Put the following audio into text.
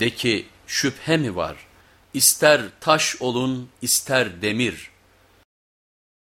De ki şüphe mi var? İster taş olun ister demir.